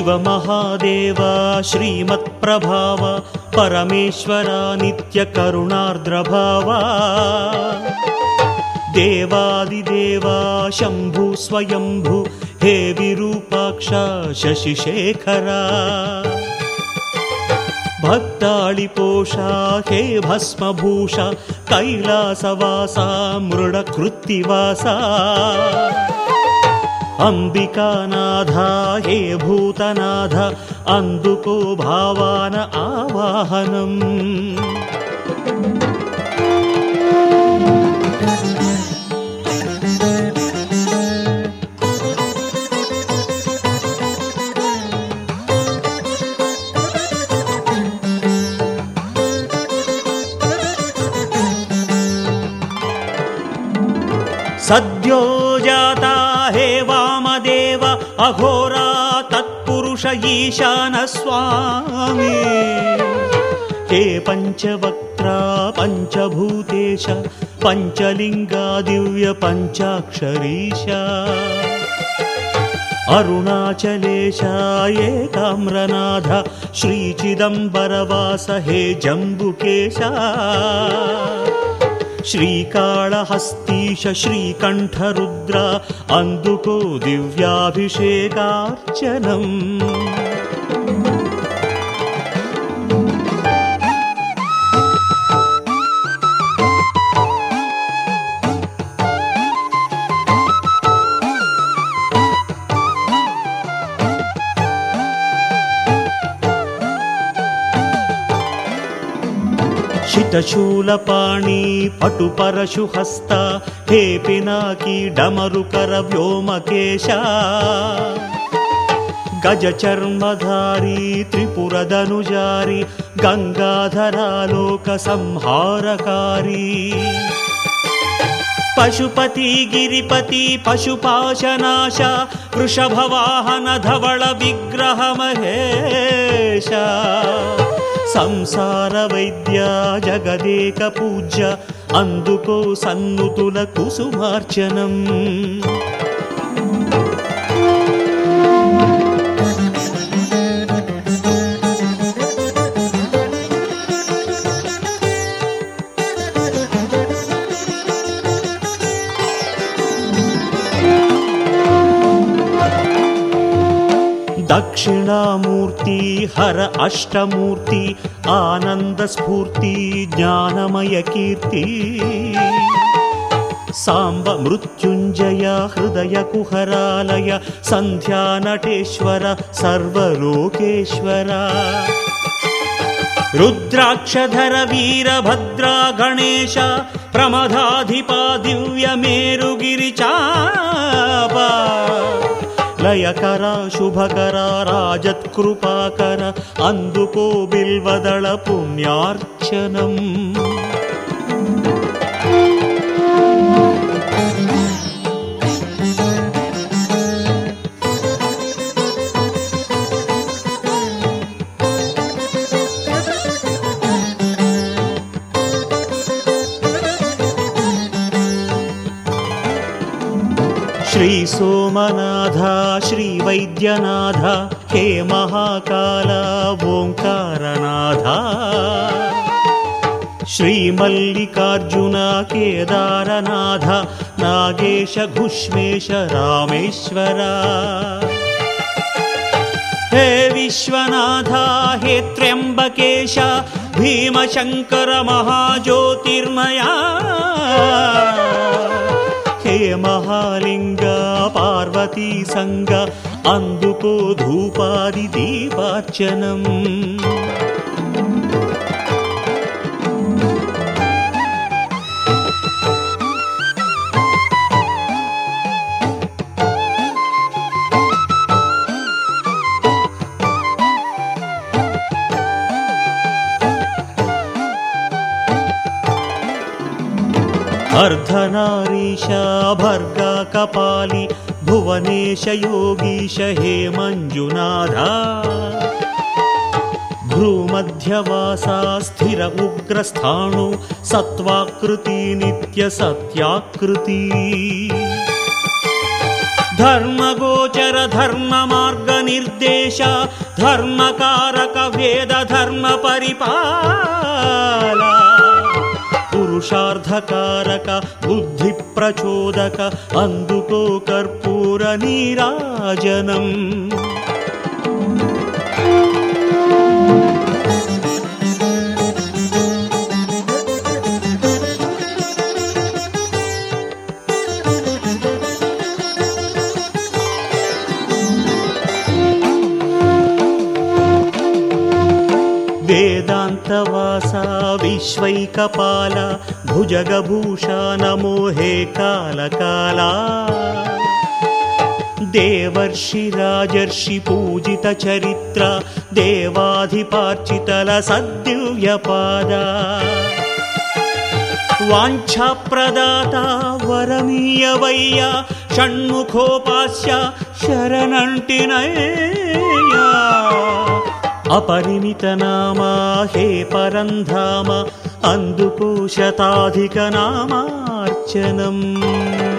शिवमहादेव श्रीमत्प्रभाव परमेश्वरा नित्यकरुणार्द्रभावा। देवादिदेवा शम्भु स्वयम्भु हे विरूपाक्ष शशिशेखरा। भक्ताळिपोषा हे भस्मभूषा कैलासवासा मृडकृत्तिवासा अम्बिकानाथा हे भूतनाथ अन्दुको भावान आवाहनम्। सद्यो जाता अघोरा तत्पुरुष ईशानस्वामी हे पञ्चवक्त्रा पञ्चभूतेश पञ्चलिङ्गा दिव्य पञ्चाक्षरीश अरुणाचलेशाये ताम्रनाथ श्रीचिदम्बरवास हे जम्बुकेशा श्रीकाळहस्तीश श्रीकण्ठरुद्र अन्दुको दिव्याभिषेकार्चनम् శిఠశూల పాణి పటు పరశు హస్త హే పినాకి డమరు డమరుకర వ్యోమకేశ. త్రిపుర ధనుజారి గంగాధరాలోక సంహారకారి. పశుపతి గిరిపతి పశుపాశనాశ వృషభవాహన ధవళ విగ్రహ మహేశ. సంసార వైద్య జగదేక పూజ అందుకో సన్నుతుల కుసుమార్చనం. दक्षिणामूर्ति हर अष्टमूर्ति आनन्दस्फूर्ति ज्ञानमयकीर्ति। साम्ब मृत्युञ्जय हृदय कुहरालय सन्ध्यानटेश्वर सर्वलोकेश्वर। रुद्राक्षधर वीरभद्रा गणेश प्रमदाधिपा दिव्यमेरुगिरिचा लयकर शुभकर राजत्कृपाकर अन्दुको बिल्वदळ पुण्यार्चनम् श्रीसोमनाथ श्रीवैद्यनाथ हे महाकाल ओङ्कारनाथ श्रीमल्लिकार्जुन केदारनाथ नागेश घुष्मेश रामेश्वर। हे विश्वनाथ हे त्र्यम्बकेश भीमशङ्कर महाज्योतिर्मया మహాలింగ పార్వతీ సంగ అందుకో ధూపాది దీపార్చనం. अर्धनारीश भर्गा कपालि भुवनेश योगीश हे मञ्जुनाधा भ्रूमध्यवासा स्थिर उग्रस्थाणु सत्त्वाकृति नित्यसत्याकृति धर्मगोचर धर्ममार्गनिर्देश धर्मकारक పురుషార్థకారక బుద్ధి ప్రచోదక అందుకో కర్పూర నీరాజనం वेदान्तवासा विश्वैकपाल भुजगभूषा नमो हे कालकाला। देवर्षि देवाधिपार्चितलसद्दिव्यपादा वाञ्छाप्रदाता वरमीयवय्य षण्मुखोपास्य शरणन्टिनय्या अपरिमितनामा हे परन्धाम अन्दुपुशताधिकनामार्चनम्